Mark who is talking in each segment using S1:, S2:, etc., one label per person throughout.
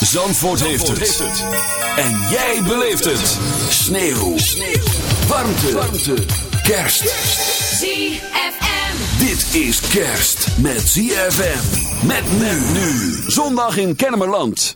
S1: Zandvoort, heeft, het. En jij beleeft het. Sneeuw. Warmte. Warmte. Kerst.
S2: ZFM.
S1: Dit is kerst met ZFM. Met men nu. Zondag in Kennemerland.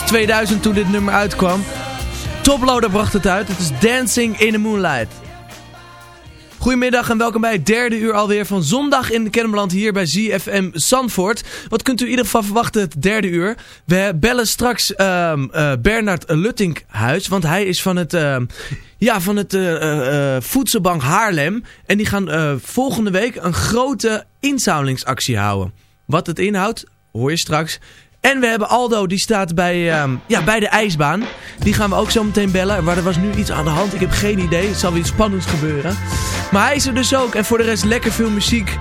S3: Was 2000 toen dit nummer uitkwam. Toploader bracht het uit. Het is Dancing in the Moonlight. Goedemiddag en welkom bij het derde uur alweer van zondag in Kennemerland hier bij ZFM Zandvoort. Wat kunt u in ieder geval verwachten het derde uur? We bellen straks um, uh, Bernard Luttinkhuis, want hij is van het, uh, ja, van het uh, uh, Voedselbank Haarlem. En die gaan volgende week een grote inzamelingsactie houden. Wat het inhoudt, hoor je straks. En we hebben Aldo, die staat bij, um, ja, bij de ijsbaan. Die gaan we ook zo meteen bellen. Maar er was nu iets aan de hand. Ik heb geen idee. Het zal weer iets spannends gebeuren. Maar hij is er dus ook. En voor de rest lekker veel muziek.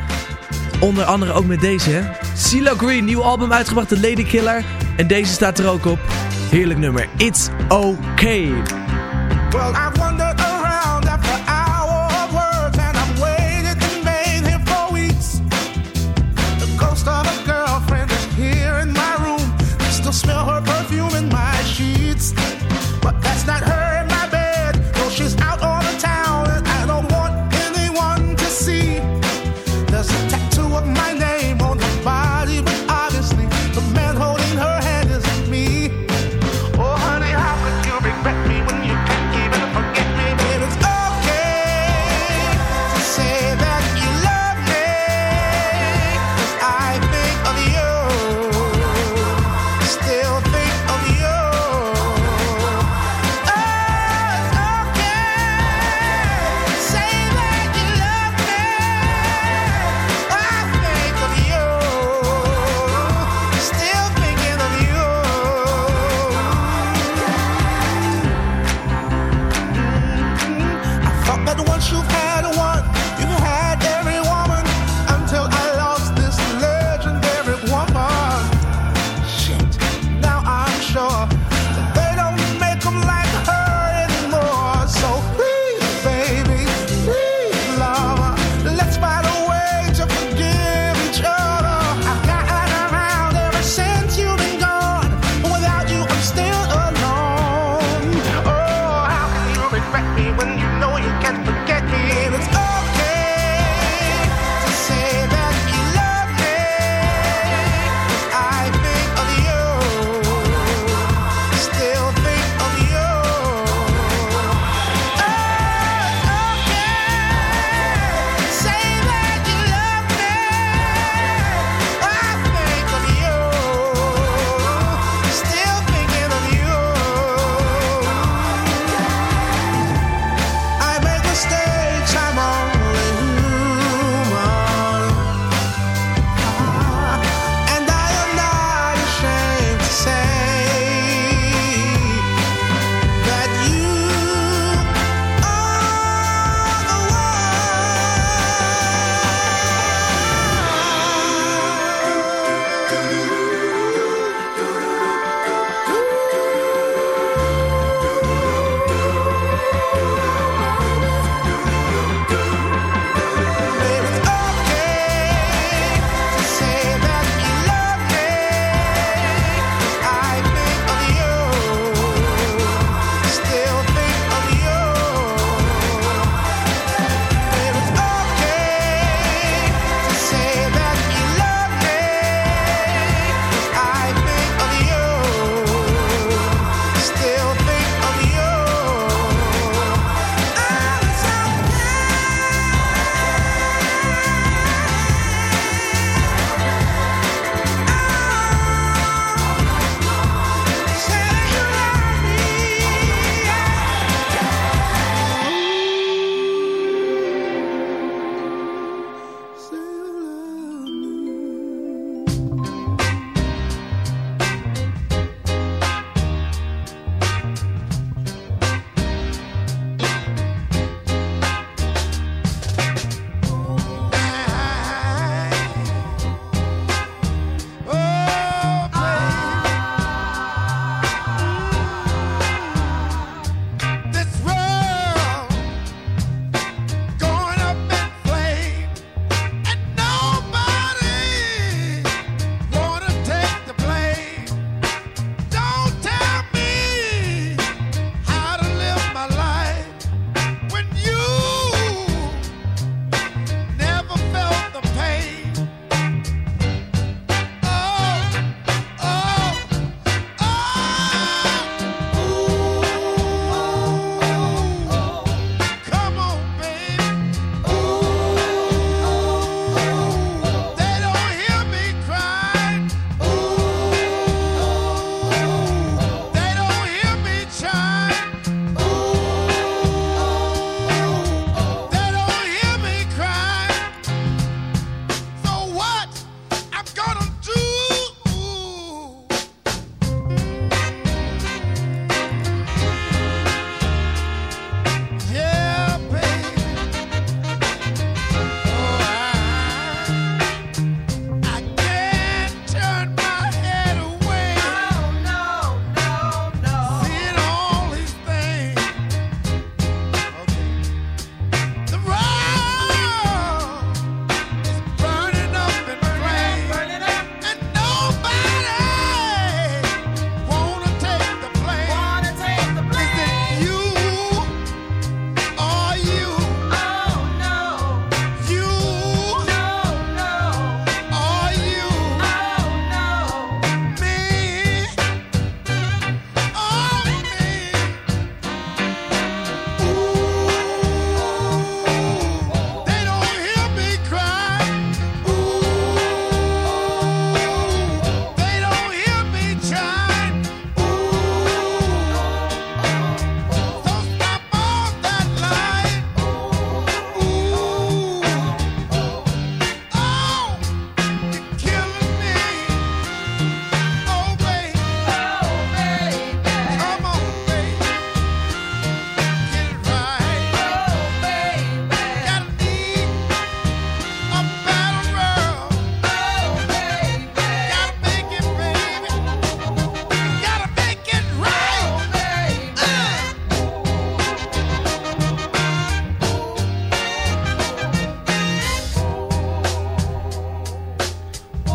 S3: Onder andere ook met deze, hè. CeeLo Green, nieuw album uitgebracht, The Lady Killer. En deze staat er ook op. Heerlijk nummer. It's okay.
S4: Well, I wondered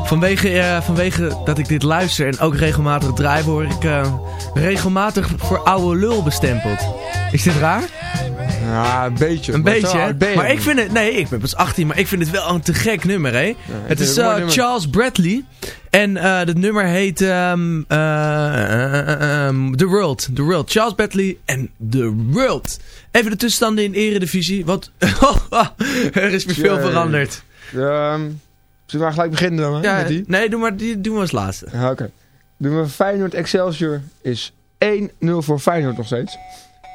S5: Vanwege, eh, vanwege dat ik dit luister en ook regelmatig draai, word ik eh, regelmatig voor oude lul bestempeld. Is dit raar?
S6: Ja, een beetje.
S5: Een
S6: Maar
S5: beetje, hè? Maar ik vind het... Nee, ik ben pas 18, maar ik vind het wel een te gek nummer, hè? het is eh. Charles Bradley. En het nummer heet ehm, The World. The World. Charles Bradley en The World. Even de tussenstanden in Eredivisie. Wat... er is weer veel veranderd.
S6: Ehm, zullen we maar gelijk beginnen dan, hè,
S5: Ja,
S6: met die?
S5: nee, doe maar, die doen we als laatste.
S6: Ja, Oké. Doen we Feyenoord Excelsior is 1-0 voor Feyenoord nog steeds.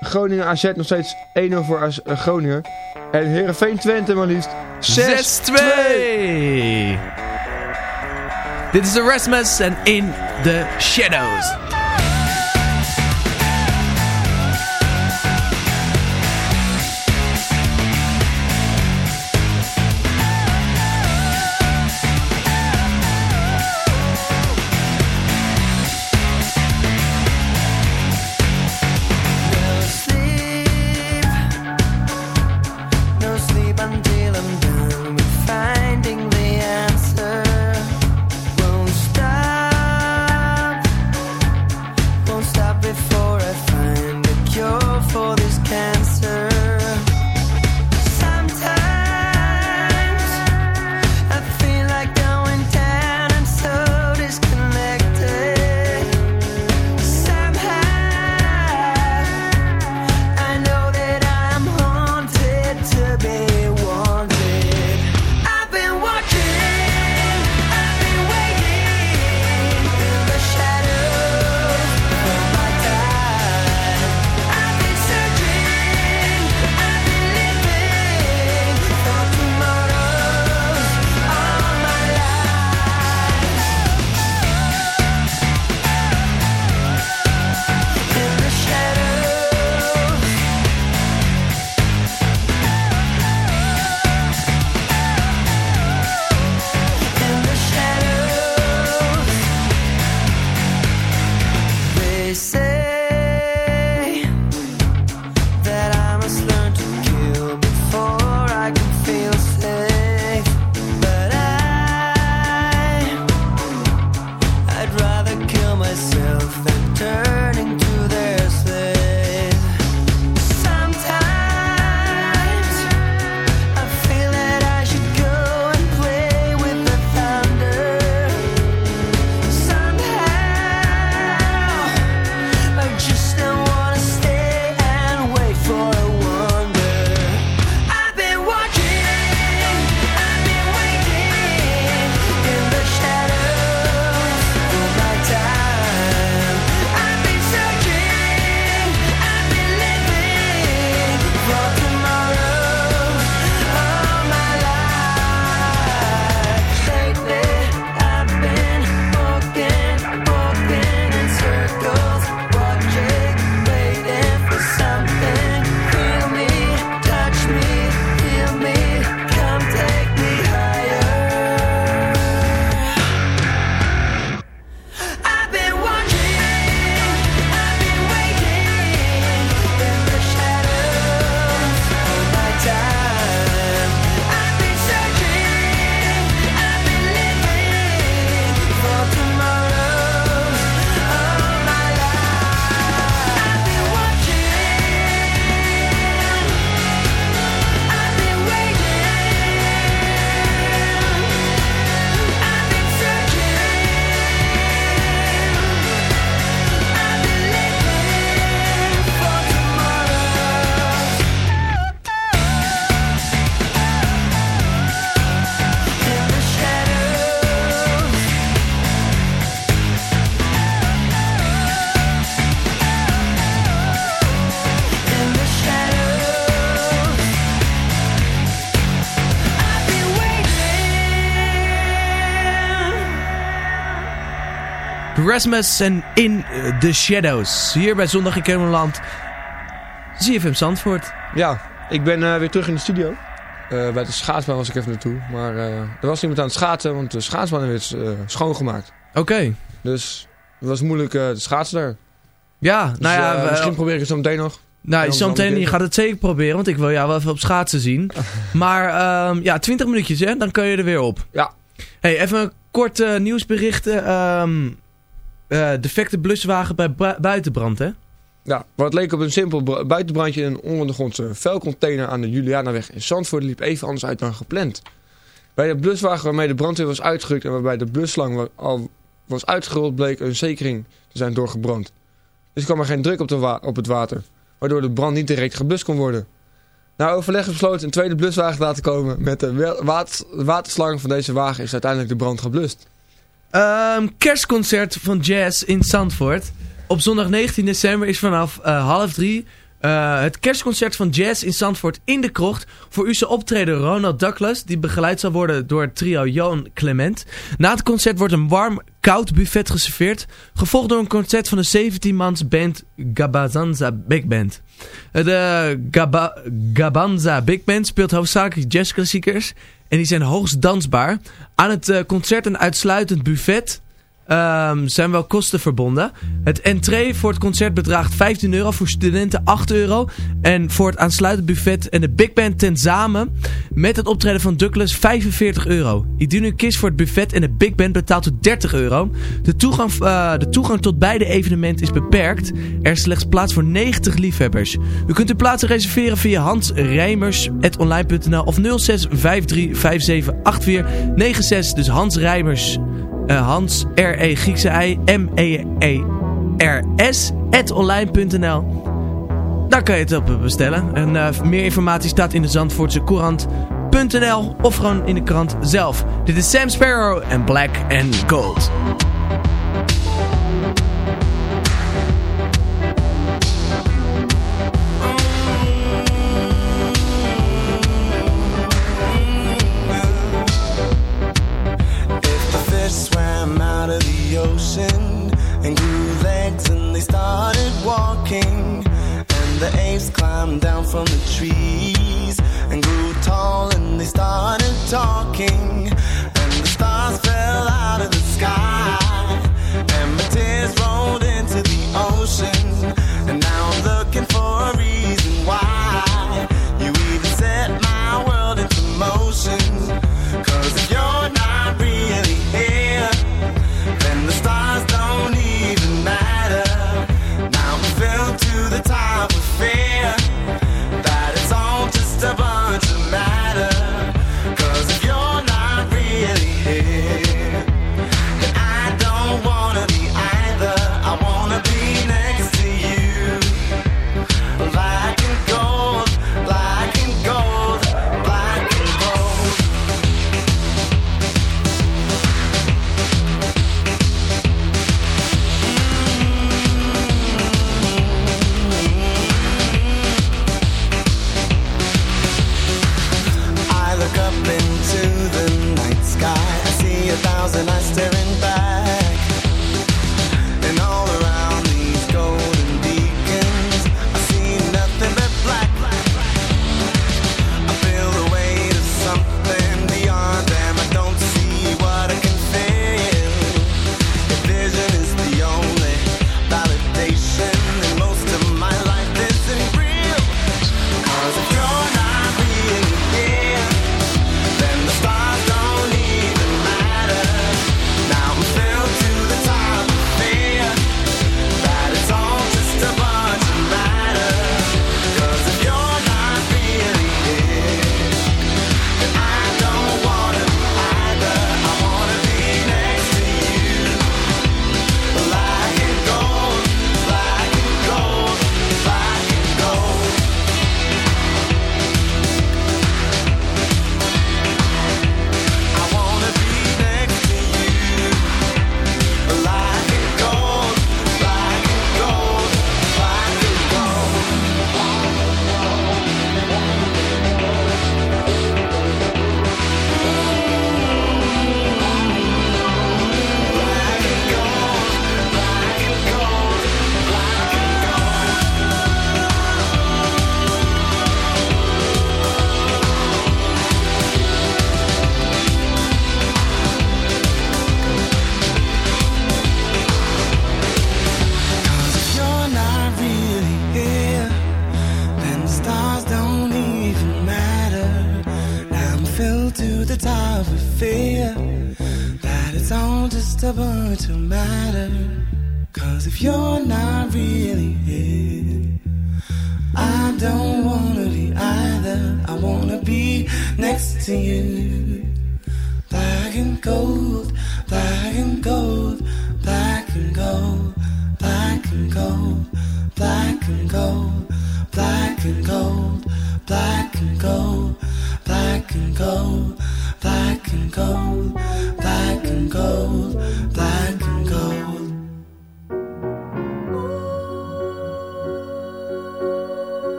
S6: Groningen AZ nog steeds 1-0 voor AZ, eh, Groningen. En Heerenveen Twente maar liefst 6-2.
S5: 6-2. Dit is Erasmus en In The Shadows. Rasmus en In The Shadows. Hier bij Zondag in Kermeland. ZFM Zandvoort.
S6: Ja, ik ben eh, weer terug in de studio. Eh, bij de schaatsbaan was ik even naartoe. Maar eh, er was iemand aan het schaatsen, want de schaatsbaan werd schoongemaakt.
S5: Oké.
S6: Dus het was moeilijk te schaatsen daar.
S5: Ja,
S6: Dus,
S5: nou ja...
S6: eh,
S5: we-
S6: misschien probeer ik het zo meteen nog.
S5: Nou, je gaat het zeker proberen, want ik wil jou wel even op schaatsen zien. maar ehm, ja, 20 minuutjes hè, dan kun je er weer op.
S6: Ja,
S3: Hey, even een kort eh, nieuwsbericht. Eh, defecte bluswagen bij bui- buitenbrand, hè?
S6: Ja, wat leek op een simpel br- buitenbrandje in een ondergrondse vuilcontainer aan de Julianaweg in Zandvoort liep even anders uit dan gepland. Bij de bluswagen waarmee de brandweer was uitgerukt en waarbij de blusslang al was uitgerold bleek een zekering te zijn doorgebrand. Dus kwam er geen druk op, de op het water, waardoor de brand niet direct geblust kon worden. Na overleg besloten een tweede bluswagen te laten komen. Met de waterslang van deze wagen is uiteindelijk de brand geblust.
S3: Ehm, kerstconcert van Jazz in Zandvoort. Op zondag 19 december is vanaf eh, half drie eh, het kerstconcert van Jazz in Zandvoort in de krocht. Voor u zal optreden Ronald Douglas, die begeleid zal worden door het trio Johan Clement. Na het concert wordt een warm, koud buffet geserveerd. Gevolgd door een concert van de 17-mans band Gabazanza Big Band. Eh, De Gaba Gabanza Big Band speelt hoofdzakelijk jazzklassiekers. En die zijn hoogst dansbaar. Aan het eh, concert een uitsluitend buffet ehm, zijn wel kosten verbonden. Het entree voor het concert bedraagt 15 euro, voor studenten 8 euro. En voor het aansluitend buffet en de big band tezamen met het optreden van Douglas 45 euro. Indien u kiest voor het buffet en de big band betaalt u 30 euro. De toegang, eh, de toegang tot beide evenementen is beperkt. Er is slechts plaats voor 90 liefhebbers. U kunt uw plaatsen reserveren via hansrijmers.online.nl of 06 53 57 84 96. Dus Hans Rijmers. Eh, Hans, R-E, Griekse I, M-E-E-R-S, online.nl. Daar kan je het op bestellen. En eh, meer informatie staat in de Zandvoortse Courant.nl of gewoon in de krant zelf. Dit is Sam Sparrow en Black and Gold.
S7: Ocean and grew legs and they started walking, and the apes climbed down from the trees and grew tall and they started talking, and the stars fell out of the sky, and my tears rolled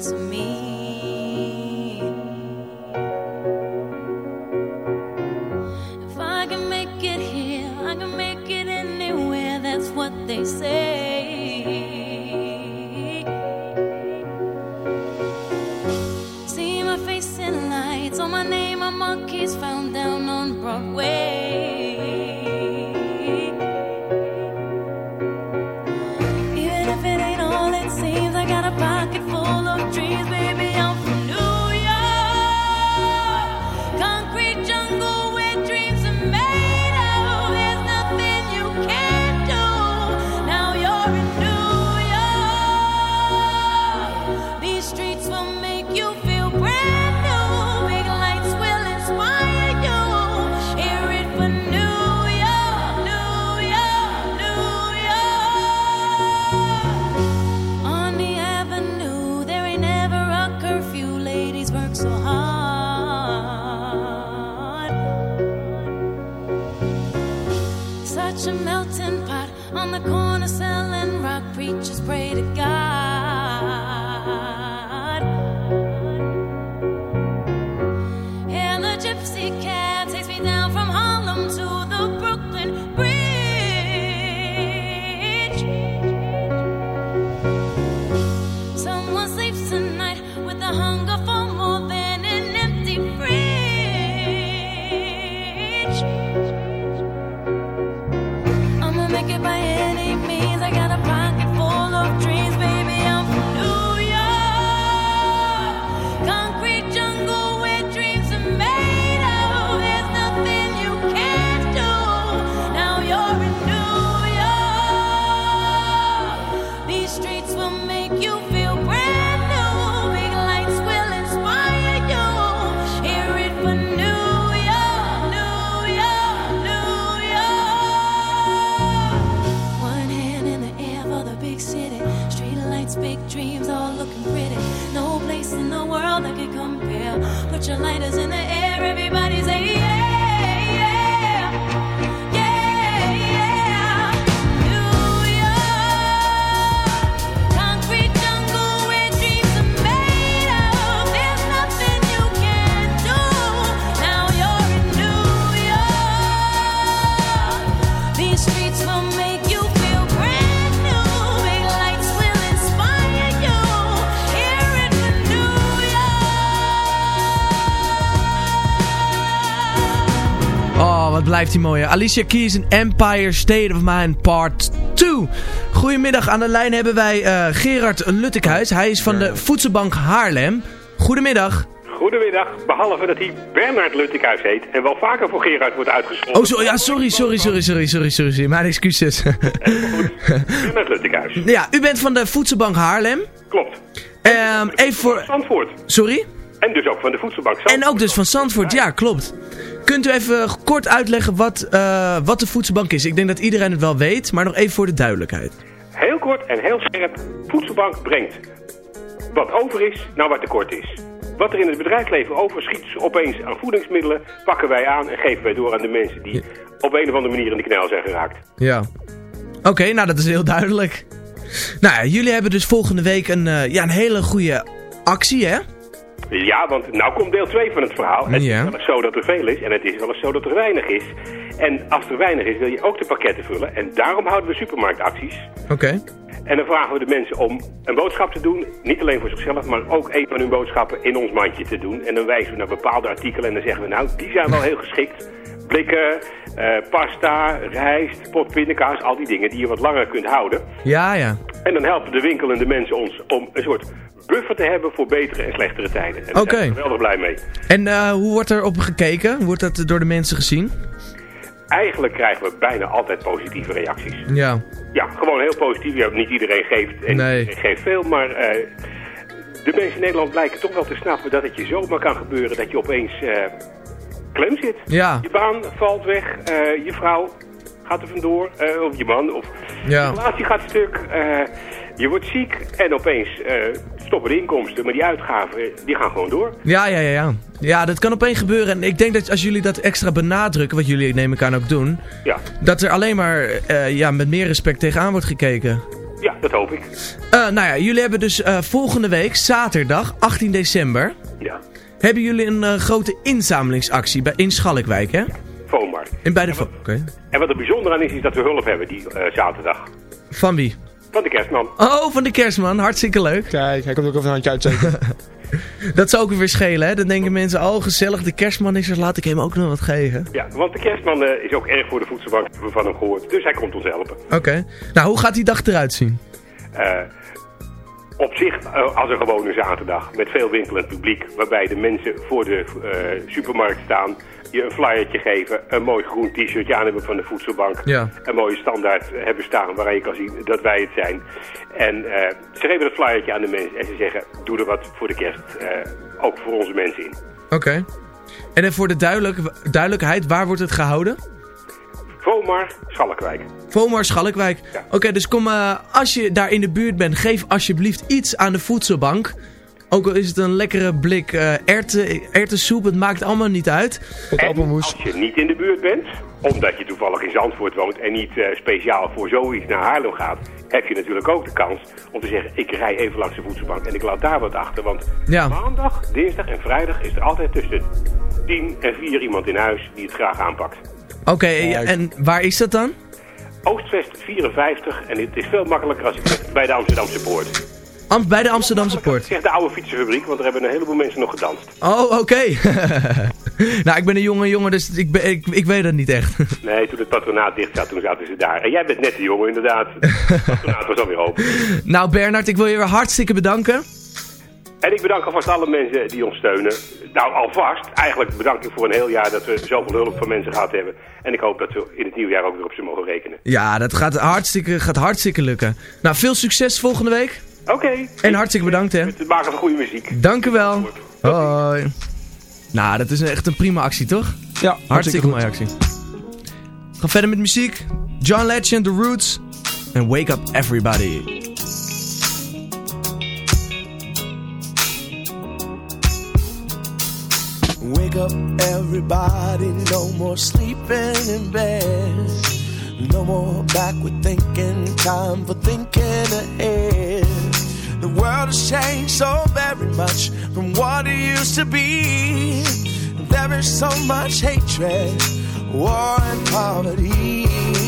S7: to
S5: me.
S3: Blijft die mooie. Alicia Keys en Empire State of Mind Part 2. Goedemiddag, aan de lijn hebben wij eh, Gerard Luttekhuis. Hij is van de Voedselbank Haarlem. Goedemiddag.
S8: Goedemiddag, behalve dat hij Bernard Luttekhuis heet en wel vaker voor Gerard wordt uitgesproken.
S3: Oh, zo, ja, sorry, sorry, sorry, sorry, sorry, sorry. Mijn excuses.
S8: Bernard Luttekhuis.
S3: ja, u bent van de Voedselbank Haarlem.
S8: Klopt.
S3: Ehm even voor...
S8: Zandvoort.
S3: Sorry?
S8: En dus ook van de voedselbank Zandvoort.
S3: En ook dus van Zandvoort, ja, klopt. Kunt u even kort uitleggen wat, eh, wat de Voedselbank is? Ik denk dat iedereen het wel weet, maar nog even voor de duidelijkheid.
S8: Heel kort en heel scherp, voedselbank brengt wat over is naar wat tekort is. Wat er in het bedrijfsleven overschiet opeens aan voedingsmiddelen, pakken wij aan en geven wij door aan de mensen die op een of andere manier in de knel zijn geraakt.
S3: Ja. Oké, nou dat is heel duidelijk. Nou ja, jullie hebben dus volgende week een, eh, ja, een hele goede actie, hè?
S8: Ja, want nou komt deel 2 van het verhaal. Het
S3: Ja.
S8: is wel eens zo dat er veel is en het is wel eens zo dat er weinig is. En als er weinig is, wil je ook de pakketten vullen. En daarom houden we supermarktacties.
S3: Oké.
S8: En dan vragen we de mensen om een boodschap te doen. Niet alleen voor zichzelf, maar ook een van hun boodschappen in ons mandje te doen. En dan wijzen we naar bepaalde artikelen en dan zeggen we nou, die zijn wel heel geschikt. Blikken, eh, pasta, rijst, pot pindakaas, al die dingen die je wat langer kunt houden.
S3: Ja, ja.
S8: En dan helpen de winkelende mensen ons om een soort buffer te hebben voor betere en slechtere tijden. En daar zijn we geweldig blij mee.
S3: En eh, hoe wordt er op gekeken? Wordt dat door de mensen gezien?
S8: Eigenlijk krijgen we bijna altijd positieve reacties.
S3: Ja.
S8: Ja, gewoon heel positief. Ja, niet iedereen geeft en
S3: Nee.
S8: iedereen geeft veel, maar eh, de mensen in Nederland blijken toch wel te snappen dat het je zomaar kan gebeuren dat je opeens eh, klem zit.
S3: Ja.
S8: Je baan valt weg, je vrouw gaat er vandoor, eh, of je man, of
S3: Ja.
S8: de relatie gaat stuk, je wordt ziek en opeens stoppen de inkomsten, maar die uitgaven die gaan gewoon door.
S3: Ja, ja, ja, ja. Ja, dat kan opeens gebeuren. En ik denk dat als jullie dat extra benadrukken, wat jullie neem ik aan ook doen,
S8: Ja,
S3: dat er alleen maar eh, ja, met meer respect tegenaan wordt gekeken.
S8: ja dat hoop ik.
S3: Eh, nou ja, jullie hebben dus eh, volgende week, zaterdag, 18 december,
S8: Ja,
S3: hebben jullie een grote inzamelingsactie bij, in Schalkwijk, hè?
S8: Foammarkt.
S3: In bij de...
S8: En wat er bijzonder aan is, is dat we hulp hebben die zaterdag.
S3: Van wie?
S8: Van de kerstman.
S3: Oh, van de kerstman. Hartstikke leuk.
S6: Kijk, hij komt ook even een handje uitsteken.
S3: Dat zou ook weer schelen, hè? Dan denken mensen, oh gezellig, de kerstman is er, laat ik hem ook nog wat geven.
S8: Ja, want de kerstman eh, is ook erg voor de voedselbank, hebben we van hem gehoord. Dus hij komt ons helpen.
S3: Oké. Nou, hoe gaat die dag eruit zien?
S8: Eh, op zich eh, als een gewone zaterdag met veel winkelend publiek. Waarbij de mensen voor de eh, supermarkt staan. Je een flyertje geven. Een mooi groen t-shirtje aan hebben van de voedselbank.
S3: Ja.
S8: Een mooie standaard hebben staan waarin je kan zien dat wij het zijn. En eh, ze geven dat flyertje aan de mensen. En ze zeggen doe er wat voor de kerst. eh, ook voor onze mensen in.
S3: Oké. En voor de duidelijk, duidelijkheid, waar wordt het gehouden?
S8: Vomar, Schalkwijk.
S3: Vomar Schalkwijk.
S8: Ja.
S3: Oké, dus kom, eh, als je daar in de buurt bent, geef alsjeblieft iets aan de voedselbank. Ook al is het een lekkere blik eh erwten, erwtensoep, het maakt allemaal niet uit.
S6: Met
S8: En
S6: appelmoes.
S8: als je niet in de buurt bent, omdat je toevallig in Zandvoort woont en niet eh, speciaal voor zoiets naar Haarlem gaat, heb je natuurlijk ook de kans om te zeggen, ik rij even langs de voedselbank en ik laat daar wat achter. Want
S3: Ja.
S8: maandag, dinsdag en vrijdag is er altijd tussen 10 en 4 iemand in huis die het graag aanpakt.
S3: Oké, ja, en waar is dat dan?
S8: Oost-West 54 en het is veel makkelijker als ik zeg bij de Amsterdamse Poort.
S3: Am bij de Amsterdamse Poort.
S8: Zeg de oude fietsenfabriek, want daar hebben een heleboel mensen nog gedanst.
S3: Oh, oké. nou, ik ben een jonge jongen, dus ik, ben, ik, ik weet het niet echt.
S8: Nee, toen het patronaat dicht zat, toen zaten ze daar. En jij bent net de jongen, inderdaad. Het patronaat was alweer open.
S3: nou, Bernard, ik wil je weer hartstikke bedanken.
S8: En ik bedank alvast alle mensen die ons steunen. Nou, alvast. Eigenlijk bedank ik voor een heel jaar dat we zoveel hulp van mensen gehad hebben. En ik hoop dat we in het nieuwe jaar ook weer op ze mogen rekenen.
S3: Ja, dat gaat hartstikke, gaat hartstikke lukken. Nou, veel succes volgende week.
S8: Oké.
S3: En hartstikke bedankt, hè.
S8: Met het maken van goede muziek.
S3: Dank u wel. Hoi. Nou, dat is echt een prima actie, toch?
S6: Ja,
S3: Hartstikke mooie actie. We gaan verder met muziek. John Legend, The Roots. En Wake Up Everybody.
S4: Wake up, everybody. No more sleeping in bed. No more backward thinking. Time for thinking ahead. The world has changed so very much from what it used to be. There is so much hatred, war, and poverty.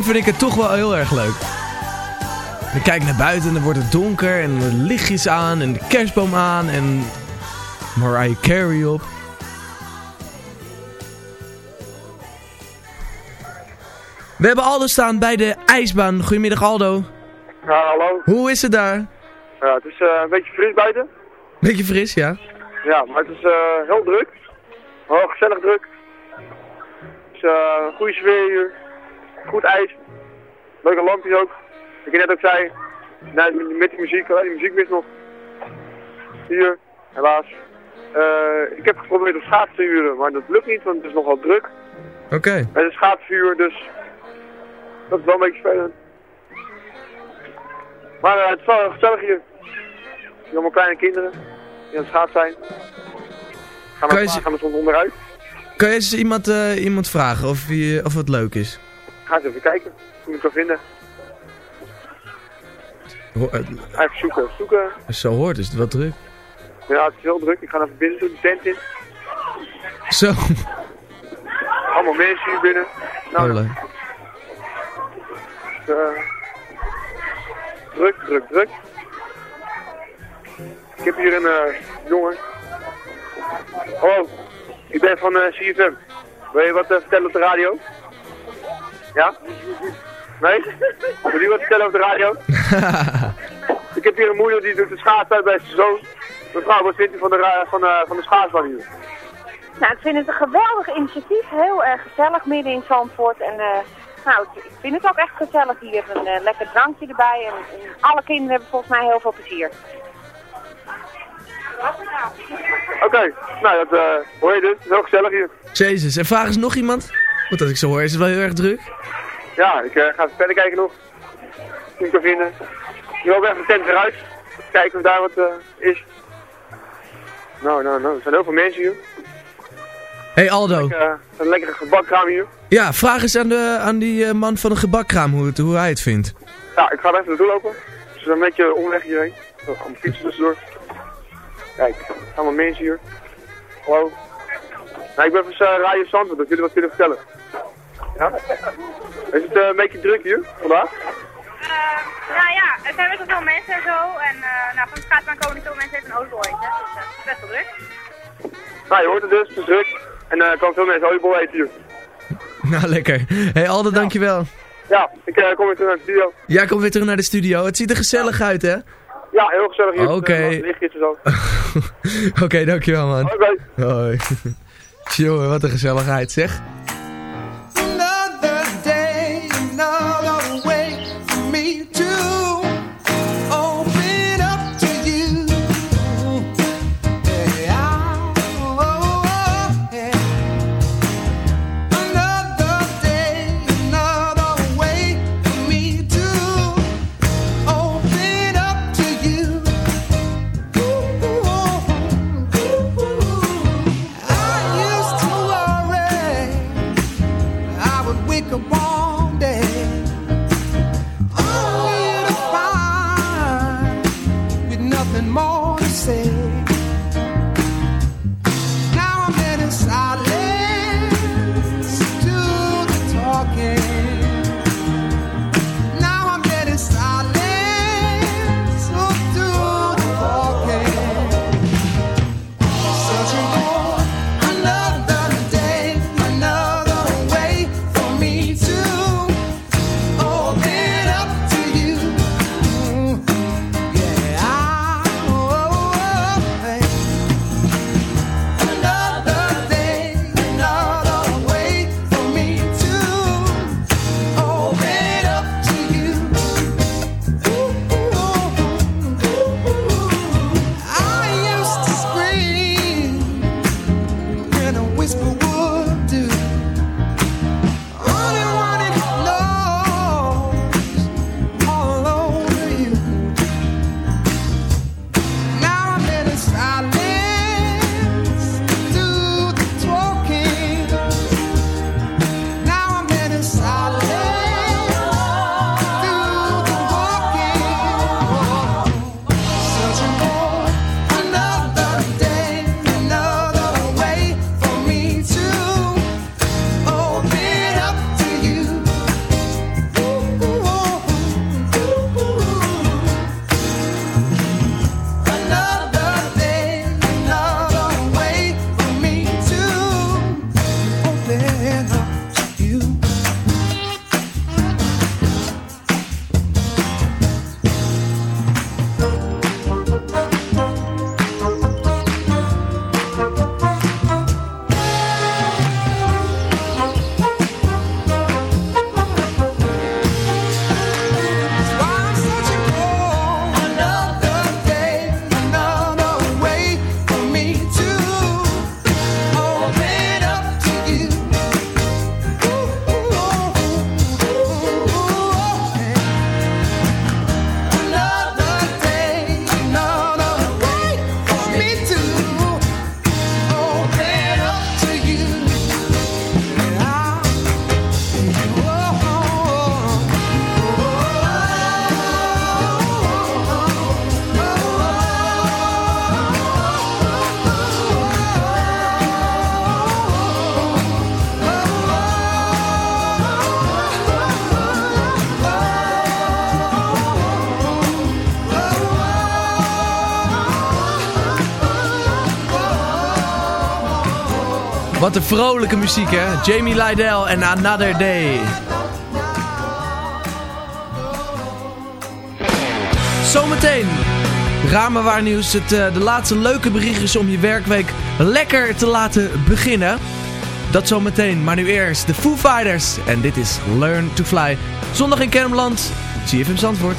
S3: vind ik het toch wel heel erg leuk. We kijk naar buiten en dan wordt het donker en de lichtjes aan en de kerstboom aan en Mariah Carey op. We hebben Aldo staan bij de ijsbaan. Goedemiddag Aldo.
S9: Ja, hallo.
S3: Hoe is het daar?
S9: Ja, het is eh, een beetje fris buiten.
S3: Beetje fris, ja.
S9: Ja, maar het is eh, heel druk. Heel gezellig druk. Het is eh, een goede sfeer hier. Goed ijs. Leuke lampjes ook. Ik net ook zei, met- die muziek, eh, die muziek mis nog. Hier, helaas. Eh, ik heb geprobeerd om schaats te huren, maar dat lukt niet, want het is nogal druk.
S3: Oké.
S9: Het is schaatsvuur, dus dat is wel een beetje spannend. Maar eh, het is wel gezellig hier. Allemaal kleine kinderen die aan het schaats zijn. Gaan we gaan er soms onderuit.
S3: Kan je eens iemand, iemand vragen of, je, of het leuk is?
S9: Ga eens even kijken. Hoe ik kan vinden.
S3: Ho- eh,
S9: Even zoeken. Zoeken.
S3: Zo hoort is het wel druk.
S9: Ja, het is heel druk. Ik ga even binnen doen, de tent in.
S3: Zo.
S9: Allemaal mensen hier binnen. Nou,
S3: leuk.
S9: eh, druk, druk, druk. Ik heb hier een eh, jongen. Hallo, ik ben van eh CFM. Wil je wat vertellen op de radio? Ja? Nee? Wil je wat vertellen op de radio? ik heb hier een moeder die doet de schaats uit bij zijn zoon. Mevrouw, wat vindt u van de, van, eh, van de schaatsbaan hier?
S10: Nou, ik vind het een geweldig initiatief. Heel erg gezellig midden in Zandvoort. En eh, nou, ik vind het ook echt gezellig hier. Een eh, lekker drankje erbij. En, en alle kinderen hebben volgens mij heel veel plezier.
S9: Oké, nou dat eh, hoor je dus. Het is heel gezellig hier.
S3: Jezus, en vraag eens nog iemand? Want als ik zo hoor is het wel heel erg druk.
S9: Ja, ik eh, ga even verder kijken nog. Ik kan vinden. Ik loop even de tent weer uit. Kijken of daar wat eh, is. Nou, nou, nou. Er zijn heel veel mensen hier.
S3: Hey Aldo.
S9: Eh, een lekkere gebakkraam hier.
S3: Ja, vraag eens aan, de, aan die man van de gebakkraam hoe, het, hoe hij het vindt.
S9: Ja, ik ga er even naartoe lopen. Dus een beetje omweg hierheen. Gaan fietsen tussendoor. Kijk, allemaal mensen hier. Hallo. Nou, ik ben van uh, Radio Zandvoort, dat jullie wat kunnen vertellen. Ja? Is het eh, een beetje druk hier vandaag?
S11: nou ja, er zijn best wel veel mensen en zo. En eh, nou, van de schaatsbaan komen niet veel mensen uit een oliebol eten. Dus eh, het is best wel druk.
S9: Nou, je hoort het dus, het is druk. En er komen veel mensen oliebol eten hier.
S3: Nou, lekker. Hey Aldo, dankjewel.
S9: Ja, ik eh, kom weer terug naar de studio.
S3: Jij komt weer terug naar de studio. Het ziet er gezellig uit, hè?
S9: Ja, heel gezellig hier.
S3: Oké.
S9: Eh.
S3: Oké, dankjewel man.
S9: Oké.
S3: Hoi. Jongen, wat een gezelligheid zeg.
S7: Wat een vrolijke muziek hè. Jamie Lydell en Another Day. Zometeen. Ramenwaarnieuws. Het, eh, de laatste leuke berichtjes om je werkweek lekker te laten beginnen. Dat zometeen. Maar nu eerst de Foo Fighters. En dit is Learn to Fly. Zondag in Kermland. CFM Zandvoort.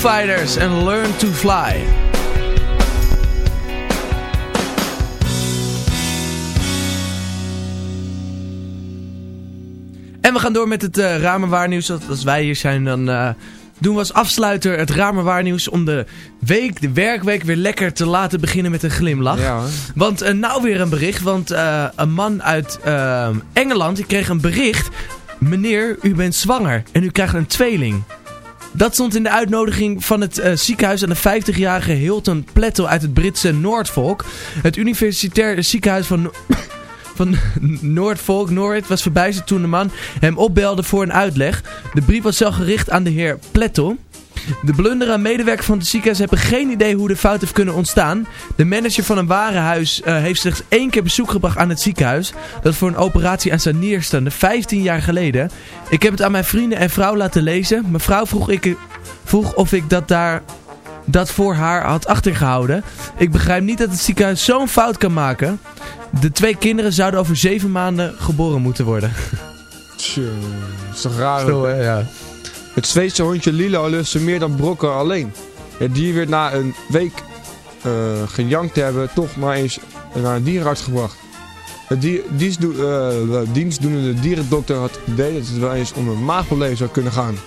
S7: Fighters en Learn to Fly. En we gaan door met het eh ramenwaarnieuws. Als wij hier zijn, dan eh, doen we als afsluiter het ramenwaarnieuws om de week, de werkweek weer lekker te laten beginnen met een glimlach.
S6: Ja.
S7: Want eh, nou weer een bericht, want een man uit Engeland die kreeg een bericht. Meneer, u bent zwanger en u krijgt een tweeling. Dat stond in de uitnodiging van het eh, ziekenhuis aan de 50-jarige Hilton Plateau uit het Britse Noordvolk. Het universitair ziekenhuis van, van Noordvolk, Norwich, was verbijsterd toen de man hem opbelde voor een uitleg. De brief was zelf gericht aan de heer Plateau. De blunder en medewerkers van het ziekenhuis hebben geen idee hoe de fout heeft kunnen ontstaan. De manager van een warenhuis eh, heeft slechts één keer bezoek gebracht aan het ziekenhuis. Dat voor een operatie aan zijn nierstanden 15 jaar geleden. Ik heb het aan mijn vrienden en vrouw laten lezen. Mijn vrouw vroeg, ik, vroeg of ik dat daar dat voor haar had achtergehouden. Ik begrijp niet dat het ziekenhuis zo'n fout kan maken. De twee kinderen zouden over zeven maanden geboren moeten worden.
S6: Tjonge, dat is toch raar?
S3: Stil, hè, ja.
S6: Het Zweedse hondje Lilo lustte meer dan brokken alleen. Het dier werd na een week eh, gejankt te hebben toch maar eens naar een dierenarts gebracht. Dier, dienstdoe, eh, dienstdoenende dierendokter had het idee dat het wel eens om een maagprobleem zou kunnen gaan.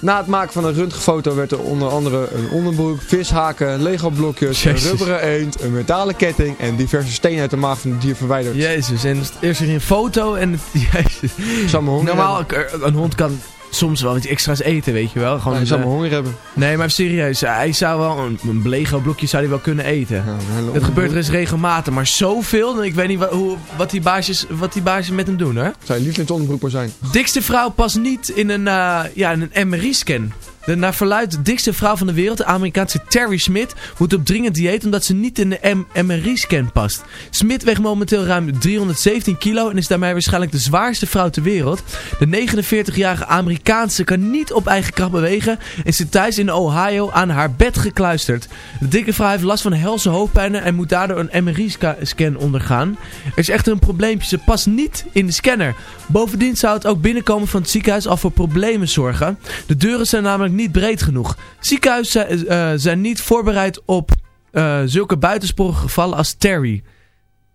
S6: Na het maken van een röntgenfoto werd er onder andere een onderbroek, vishaken, lego-blokjes, een
S3: Jezus.
S6: rubberen eend, een metalen ketting en diverse stenen uit de maag van het dier verwijderd.
S3: Jezus, en eerst er een foto en het... Jezus.
S6: Zou mijn honger
S3: Normaal,
S6: hebben.
S3: een hond kan soms wel iets extra's eten, weet je wel. Gewoon
S6: Hij zou
S3: eh,
S6: honger hebben.
S3: Nee, maar serieus, hij zou wel een, een Lego blokje zou hij wel kunnen eten. het gebeurt er eens regelmatig, maar zoveel, ik weet niet wat, hoe, wat, die baasjes, wat die baasjes met hem doen.
S6: Zou je lievelingsonderbroek maar zijn?
S3: Dikste vrouw past niet in een, eh, ja, in een MRI-scan. De naar verluidt de dikste vrouw van de wereld, de Amerikaanse Terry Smith, moet op dringend dieet omdat ze niet in de MRI-scan past. Smith weegt momenteel ruim 317 kilo en is daarmee waarschijnlijk de zwaarste vrouw ter wereld. De 49-jarige Amerikaanse kan niet op eigen kracht bewegen en zit thuis in Ohio aan haar bed gekluisterd. De dikke vrouw heeft last van helse hoofdpijnen en moet daardoor een MRI-scan ondergaan. Er is echter een probleempje, ze past niet in de scanner. Bovendien zou het ook binnenkomen van het ziekenhuis al voor problemen zorgen. De deuren zijn namelijk niet breed genoeg. Ziekenhuizen zijn, eh, zijn niet voorbereid op eh, zulke buitensporige gevallen als Terry.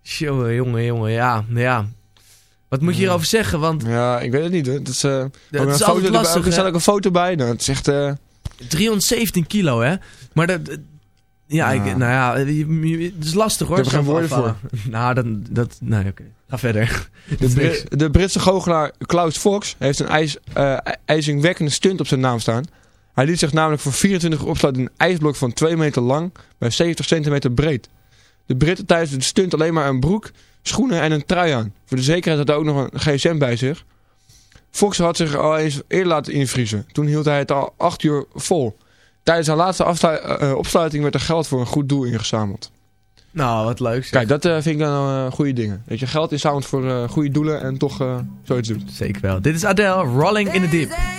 S3: Jongen, jongen, jongen, ja, ja. Wat moet je hierover zeggen? Want
S6: Ja, ik weet het niet. Het is, eh, ook
S3: is
S6: een
S3: altijd lastig,
S6: Er staat ook een foto bij. Nou, het is echt... eh,
S3: 317 kilo, hè? Maar dat... dat- Ja,
S6: Ja.
S3: Ik, nou ja, het is lastig hoor.
S6: Ik heb er geen
S3: zoveel
S6: woorden
S3: afvallen. nou, dat... dat nee, oké. Ga verder.
S6: de, Bri- de Britse goochelaar Klaus Fox heeft een ijs, eh, ijzingwekkende stunt op zijn naam staan. Hij liet zich namelijk voor 24 uur opsluiten in een ijsblok van 2 meter lang bij 70 centimeter breed. De Britten tijdens de stunt alleen maar een broek, schoenen en een trui aan. Voor de zekerheid had hij ook nog een gsm bij zich. Fox had zich al eens eerder laten invriezen. Toen hield hij het al 8 uur vol. Tijdens zijn laatste afslu- eh, opsluiting werd er geld voor een goed doel ingezameld.
S3: Nou, wat leuk. zeg.
S6: Kijk, dat eh, vind ik dan eh, goede dingen. Dat je geld inzamelt voor eh, goede doelen en toch eh, zoiets doet.
S3: Zeker wel. Dit is Adele, Rolling in the Deep.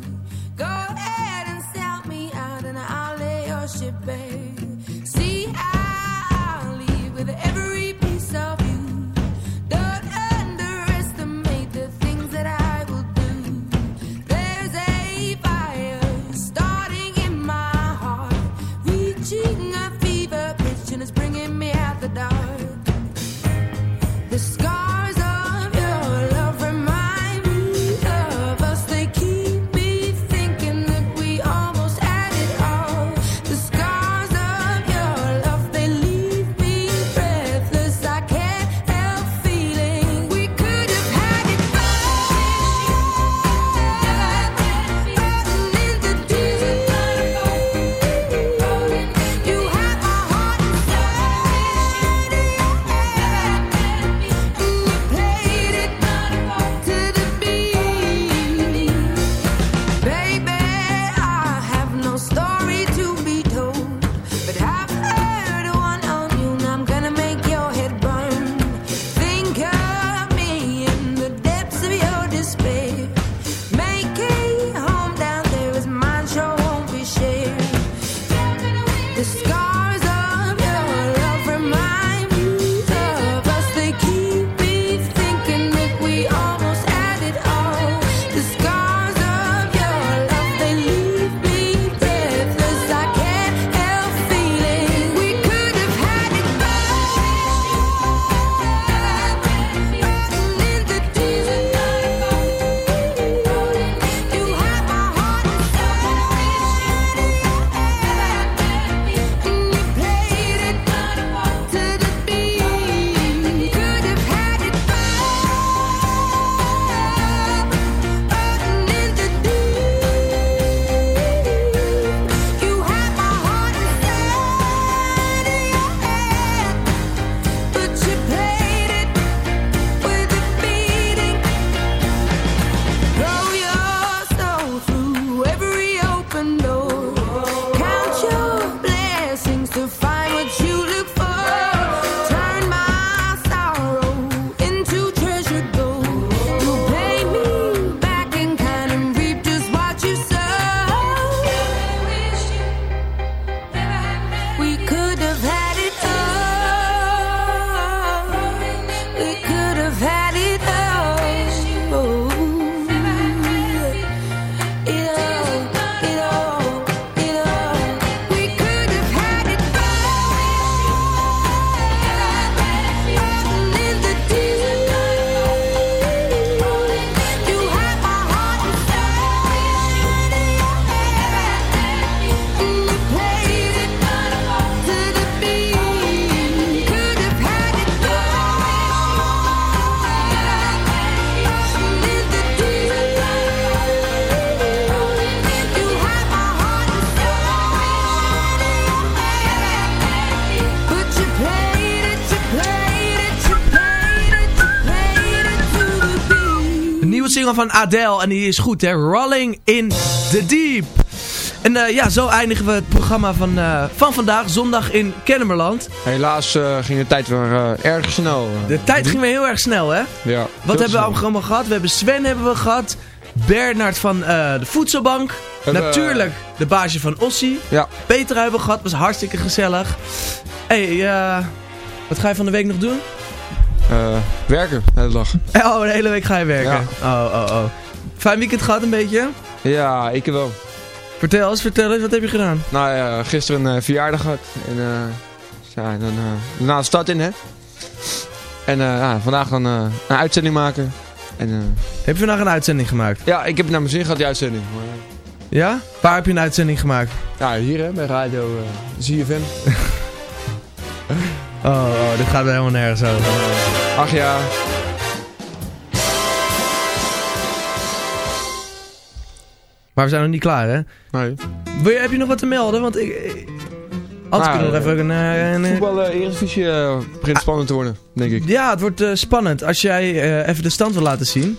S3: Van Adele en die is goed hè. Rolling in the Deep. En eh, ja, zo eindigen we het programma van, eh, van vandaag, zondag in Kennemerland.
S6: Helaas eh, ging de tijd weer erg snel.
S3: De tijd ging weer heel erg snel hè.
S6: Ja.
S3: Wat hebben we allemaal gehad? We hebben Sven hebben we gehad. Bernard van de Voedselbank. Natuurlijk de baasje van Ossie.
S6: Ja.
S3: Peter hebben we gehad. Was hartstikke gezellig. hey, wat ga je van de week nog doen?
S6: Eh, werken, de hele dag.
S3: Oh, de hele week ga je werken. Oh, oh, oh. Fijn weekend gehad een beetje?
S6: Ja, ik wel.
S3: Vertel eens, vertel eens, wat heb je gedaan?
S6: Nou ja, gisteren een verjaardag gehad. En eh, ja, dan eh, daarna de stad in, hè. En eh, ja, vandaag dan eh, een uitzending maken. En, eh,
S3: Heb je vandaag een uitzending gemaakt?
S6: ja, ik heb naar mijn zin gehad, die uitzending. Maar, eh,
S3: Ja? Waar heb je een uitzending gemaakt?
S6: ja, hier hè, bij radio eh ZFM.
S3: Oh, oh, dit gaat helemaal nergens over.
S6: Ach ja.
S3: Maar we zijn nog niet klaar, hè?
S6: Nee.
S3: Wil je, heb je nog wat te melden? Want ik... Anders
S6: Nou,
S3: kunnen we nog even een... een,
S6: Voetbal uh, Eredivisie begint spannend te worden, denk ik.
S3: Ja, het wordt spannend. Als jij even de stand wil laten zien.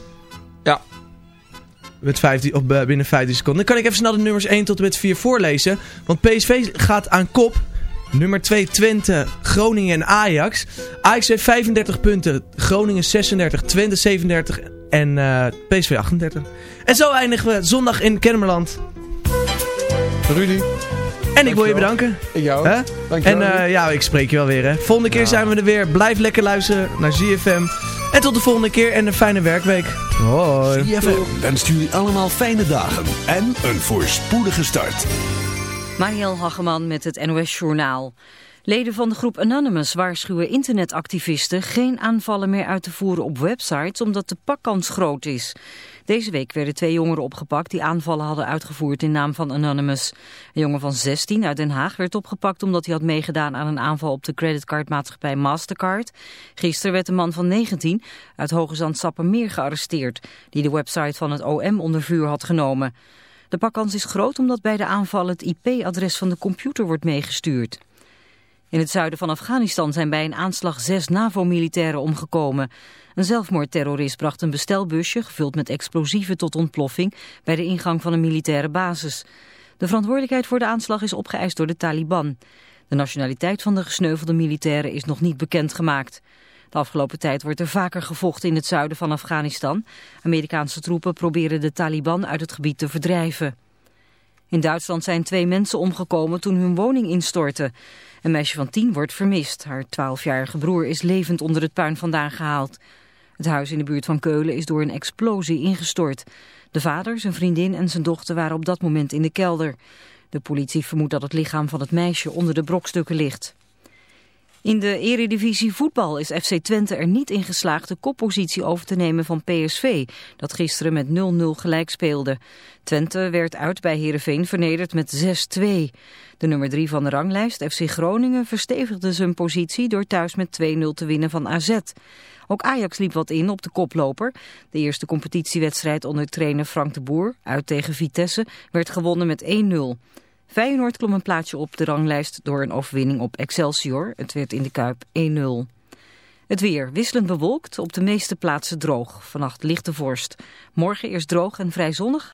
S6: Ja.
S3: Met 15, of binnen 15 seconden. Dan kan ik even snel de nummers 1 tot en met 4 voorlezen. Want PSV gaat aan kop. Nummer 2 Twente, Groningen en Ajax. Ajax heeft 35 punten. Groningen 36, Twente 37 en eh, PSV 38. En zo eindigen we zondag in Kennemerland.
S6: Rudy.
S3: En ik wil je bedanken.
S6: Ik jou.
S3: Hè?
S6: Dankjewel.
S3: En eh, ja, ik spreek je wel weer hè. Volgende keer zijn we er weer. Blijf lekker luisteren naar ZFM. En tot de volgende keer en een fijne werkweek. Hoi.
S1: CFM wenst jullie allemaal fijne dagen en een voorspoedige start.
S12: Marielle Hageman met het NOS Journaal. Leden van de groep Anonymous waarschuwen internetactivisten geen aanvallen meer uit te voeren op websites omdat de pakkans groot is. Deze week werden twee jongeren opgepakt die aanvallen hadden uitgevoerd in naam van Anonymous. Een jongen van 16 uit Den Haag werd opgepakt omdat hij had meegedaan aan een aanval op de creditcardmaatschappij Mastercard. Gisteren werd een man van 19 uit Hoge Zand Sappemeer gearresteerd die de website van het OM onder vuur had genomen. De pakkans is groot omdat bij de aanvallen het IP-adres van de computer wordt meegestuurd. In het zuiden van Afghanistan zijn bij een aanslag zes NAVO-militairen omgekomen. Een zelfmoordterrorist bracht een bestelbusje gevuld met explosieven tot ontploffing bij de ingang van een militaire basis. De verantwoordelijkheid voor de aanslag is opgeëist door de Taliban. De nationaliteit van de gesneuvelde militairen is nog niet bekendgemaakt. De afgelopen tijd wordt er vaker gevochten in het zuiden van Afghanistan. Amerikaanse troepen proberen de Taliban uit het gebied te verdrijven. In Duitsland zijn twee mensen omgekomen toen hun woning instortte. Een meisje van tien wordt vermist. Haar twaalfjarige broer is levend onder het puin vandaan gehaald. Het huis in de buurt van Keulen is door een explosie ingestort. De vader, zijn vriendin en zijn dochter waren op dat moment in de kelder. De politie vermoedt dat het lichaam van het meisje onder de brokstukken ligt. In de eredivisie voetbal is FC Twente er niet in geslaagd de koppositie over te nemen van PSV, dat gisteren met 0-0 gelijk speelde. Twente werd uit bij Heerenveen vernederd met 6-2. De nummer 3 van de ranglijst, FC Groningen, verstevigde zijn positie door thuis met 2-0 te winnen van AZ. Ook Ajax liep wat in op de koploper. De eerste competitiewedstrijd onder trainer Frank de Boer, uit tegen Vitesse, werd gewonnen met 1-0. Feyenoord klom een plaatsje op de ranglijst door een overwinning op Excelsior. Het werd in de Kuip 1-0. Het weer wisselend bewolkt, op de meeste plaatsen droog. Vannacht lichte vorst. Morgen eerst droog en vrij zonnig